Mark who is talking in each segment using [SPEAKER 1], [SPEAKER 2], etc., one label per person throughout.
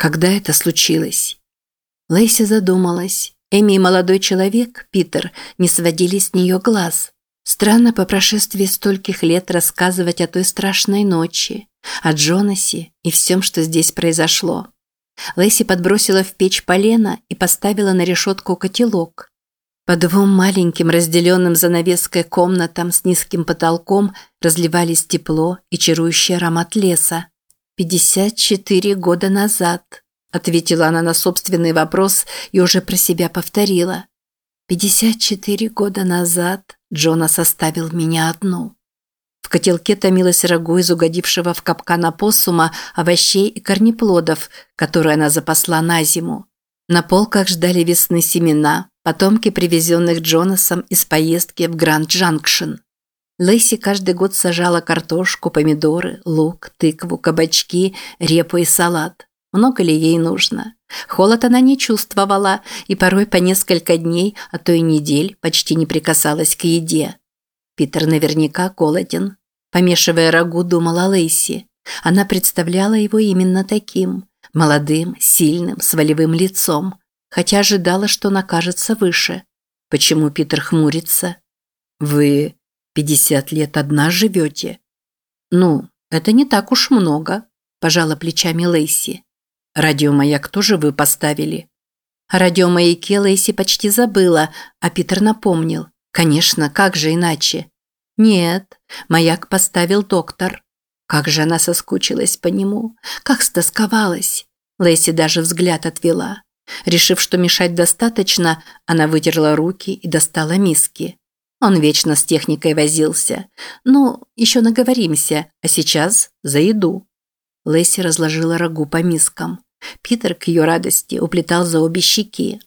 [SPEAKER 1] Когда это случилось? Лейси задумалась. Эми и молодой человек, Питер, не сводили с нее глаз. Странно по прошествии стольких лет рассказывать о той страшной ночи, о Джонасе и всем, что здесь произошло. Лэйси подбросила в печь полено и поставила на решетку котелок. По двум маленьким разделенным занавеской комнатам с низким потолком разливались тепло и чарующий аромат леса. «Пятьдесят четыре года назад», – ответила она на собственный вопрос и уже про себя повторила. «Пятьдесят четыре года назад Джонас оставил меня одну». В котелке томилось рагу из угодившего в капкан опоссума, овощей и корнеплодов, которые она запасла на зиму. На полках ждали весны семена, потомки привезенных Джонасом из поездки в Гранд-Джанкшн. Лэйси каждый год сажала картошку, помидоры, лук, тыкву, кабачки, репу и салат. Много ли ей нужно? Холод она не чувствовала и порой по несколько дней, а то и недель почти не прикасалась к еде. Питер наверняка голоден. Помешивая рагу, думала Лейси. Она представляла его именно таким. Молодым, сильным, с волевым лицом. Хотя ожидала, что он окажется выше. Почему Питер хмурится? «Вы пятьдесят лет одна живете?» «Ну, это не так уж много», – пожала плечами Лейси. «Радиомаяк тоже вы поставили?» О радиомаяке Лейси почти забыла, а Питер напомнил. Конечно, как же иначе? Нет, маяк поставил доктор. Как же она соскучилась по нему, как стосковалась. Лэйси даже взгляд отвела. Решив, что мешать достаточно, она вытерла руки и достала миски. Он вечно с техникой возился. Ну, еще наговоримся, а сейчас за еду. Лэйси разложила рагу по мискам. Питер, к ее радости, уплетал за обе щеки.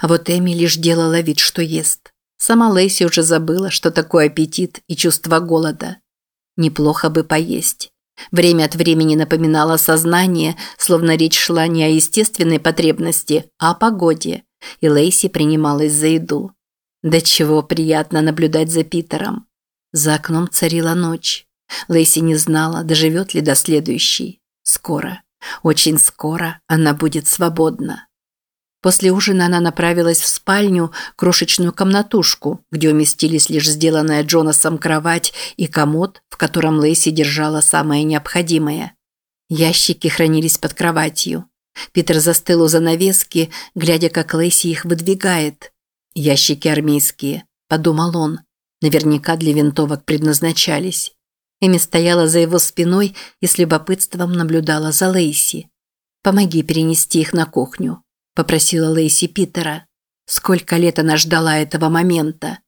[SPEAKER 1] А вот Эми лишь делала вид, что ест. Сама Лейси уже забыла, что такое аппетит и чувство голода. Неплохо бы поесть. Время от времени напоминало сознание, словно речь шла не о естественной потребности, а о погоде, и Лейси принималась за еду. Да чего приятно наблюдать за Питером. За окном царила ночь. Лейси не знала, доживет ли до следующей. Скоро, очень скоро она будет свободна. После ужина она направилась в спальню, крошечную комнатушку, где уместились лишь сделанная Джонасом кровать и комод, в котором Лейси держала самое необходимое. Ящики хранились под кроватью. Питер застыл у занавески, глядя, как Лейси их выдвигает. «Ящики армейские», – подумал он. Наверняка для винтовок предназначались. Эми стояла за его спиной и с любопытством наблюдала за Лейси. «Помоги перенести их на кухню», – попросила Лейси Питера. Сколько лет она ждала этого момента.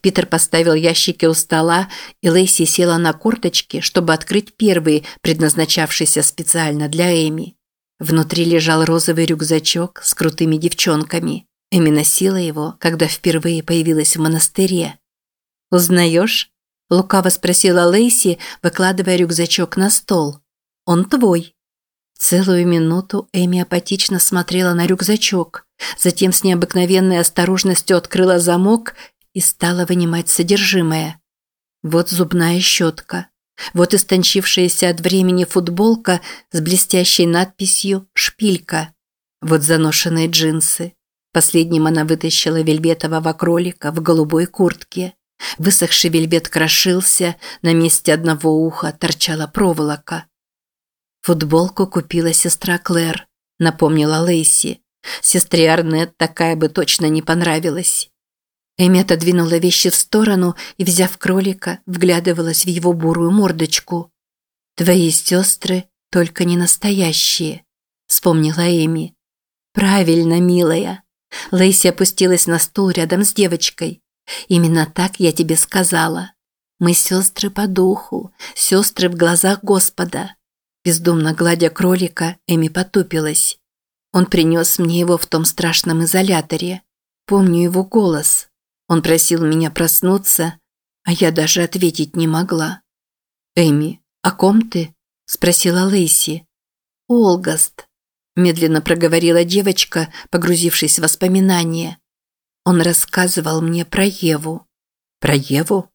[SPEAKER 1] Питер поставил ящики у стола, и Лейси села на корточки, чтобы открыть первый, предназначавшийся специально для Эми. Внутри лежал розовый рюкзачок с крутыми девчонками. Эми носила его, когда впервые появилась в монастыре. «Узнаешь?» – лукаво спросила Лейси, выкладывая рюкзачок на стол. «Он твой». Целую минуту Эми апатично смотрела на рюкзачок, затем с необыкновенной осторожностью открыла замок и стала вынимать содержимое. Вот зубная щетка, вот истончившаяся от времени футболка с блестящей надписью «Шпилька», вот заношенные джинсы. Последним она вытащила вельветового кролика в голубой куртке. Высохший вельвет крошился, на месте одного уха торчала проволока. Футболку купила сестра Клэр, напомнила Лейси. Сестре Арнет такая бы точно не понравилась. Эми отодвинула вещи в сторону и, взяв кролика, вглядывалась в его бурую мордочку. «Твои сестры только не настоящие», – вспомнила Эми. «Правильно, милая». Лейси опустилась на стул рядом с девочкой. «Именно так я тебе сказала. Мы сестры по духу, сестры в глазах Господа. Бездумно гладя кролика, Эми потупилась. Он принес мне его в том страшном изоляторе. Помню его голос. Он просил меня проснуться, а я даже ответить не могла. «Эми, о ком ты?» – спросила Лейси. «Олгаст», – медленно проговорила девочка, погрузившись в воспоминания. Он рассказывал мне про Еву. «Про Еву?»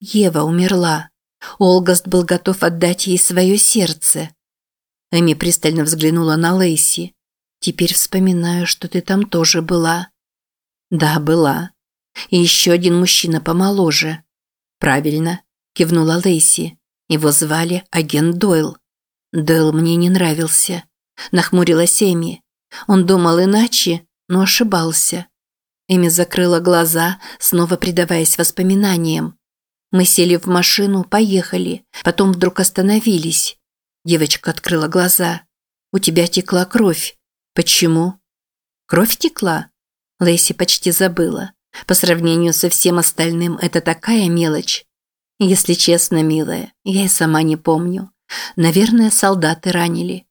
[SPEAKER 1] Ева умерла. Олгаст был готов отдать ей свое сердце. Эми пристально взглянула на Лейси. «Теперь вспоминаю, что ты там тоже была». «Да, была. И еще один мужчина помоложе». «Правильно», – кивнула Лейси. «Его звали агент Дойл». «Дойл мне не нравился», – нахмурилась Эми. Он думал иначе, но ошибался. Эми закрыла глаза, снова предаваясь воспоминаниям. Мы сели в машину, поехали, потом вдруг остановились. Девочка открыла глаза. «У тебя текла кровь. Почему?» «Кровь текла?» Лэйси почти забыла. По сравнению со всем остальным это такая мелочь. Если честно, милая, я и сама не помню. Наверное, солдаты ранили.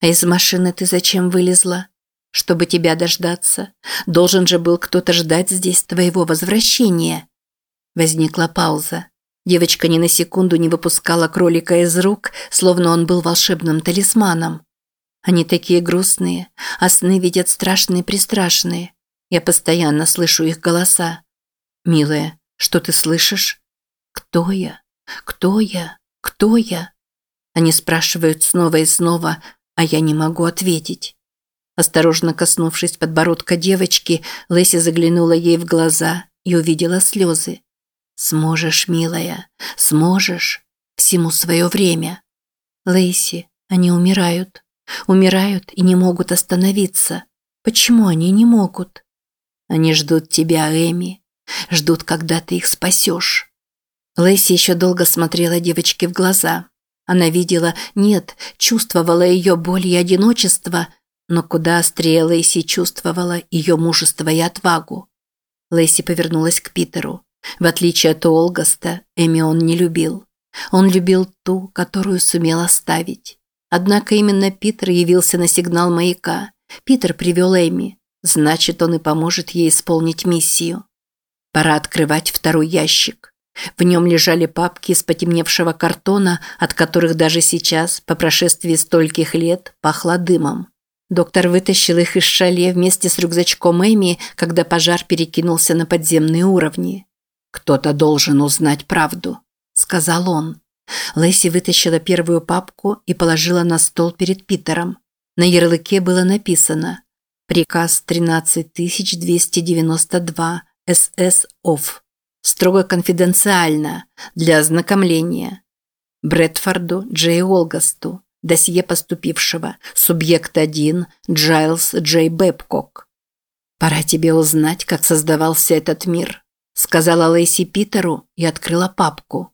[SPEAKER 1] А из машины ты зачем вылезла? Чтобы тебя дождаться. Должен же был кто-то ждать здесь твоего возвращения. Возникла пауза. Девочка ни на секунду не выпускала кролика из рук, словно он был волшебным талисманом. Они такие грустные, а сны видят страшные-престрашные. Я постоянно слышу их голоса. «Милая, что ты слышишь?» «Кто я? Кто я? Кто я?» Они спрашивают снова и снова, а я не могу ответить. Осторожно коснувшись подбородка девочки, Лэси заглянула ей в глаза и увидела слезы. «Сможешь, милая, сможешь. Всему свое время». «Лэйси, они умирают. Умирают и не могут остановиться. Почему они не могут?» «Они ждут тебя, Эми. Ждут, когда ты их спасешь». Лэйси еще долго смотрела девочке в глаза. Она видела, нет, чувствовала ее боль и одиночество, но куда острее Лэйси чувствовала ее мужество и отвагу. Лэйси повернулась к Питеру. В отличие от Олгаста, Эми он не любил. Он любил ту, которую сумел оставить. Однако именно Питер явился на сигнал маяка. Питер привел Эми. Значит, он и поможет ей исполнить миссию. Пора открывать второй ящик. В нем лежали папки из потемневшего картона, от которых даже сейчас, по прошествии стольких лет, пахло дымом. Доктор вытащил их из шале вместе с рюкзачком Эми, когда пожар перекинулся на подземные уровни. «Кто-то должен узнать правду», – сказал он. Лэйси вытащила первую папку и положила на стол перед Питером. На ярлыке было написано «Приказ 13292 СС ОФ». Строго конфиденциально, для ознакомления. Брэдфорду Джей Олгасту. Досье поступившего. Субъект 1 Джайлс Джей Бэбкок. «Пора тебе узнать, как создавался этот мир», сказала Лэйси Питеру и открыла папку.